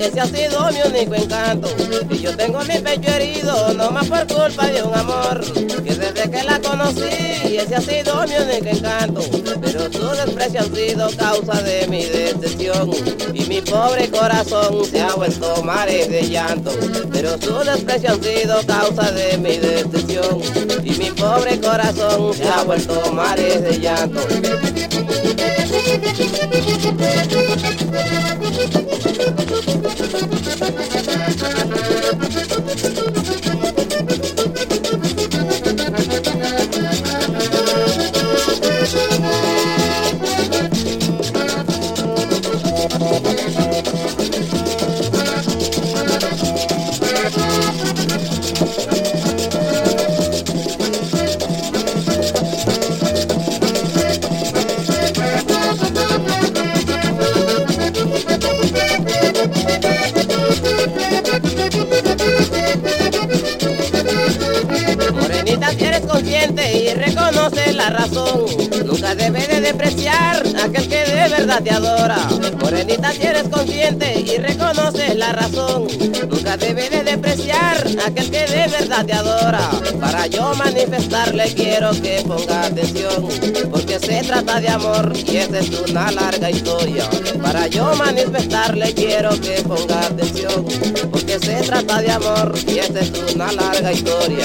ese ha sido mi único encanto y yo tengo mi pecho herido no más por culpa de un amor. Que desde que la conocí ese ha sido mi único encanto. Pero su desprecio han sido causa de mi decepción. Y mi pobre corazón se ha vuelto mares de llanto. Pero su desprecio han sido causa de mi decepción. Y mi pobre corazón se ha vuelto mares de llanto y reconoce la razón. Nunca debe de despreciar a aquel que de verdad te adora. Morenita, si eres consciente y reconoces la razón. Nunca debe de despreciar a aquel que de verdad te adora. Para yo manifestarle quiero que ponga atención. Porque se trata de amor y esta es una larga historia. Para yo manifestarle quiero que ponga atención. Porque se trata de amor y esta es una larga historia.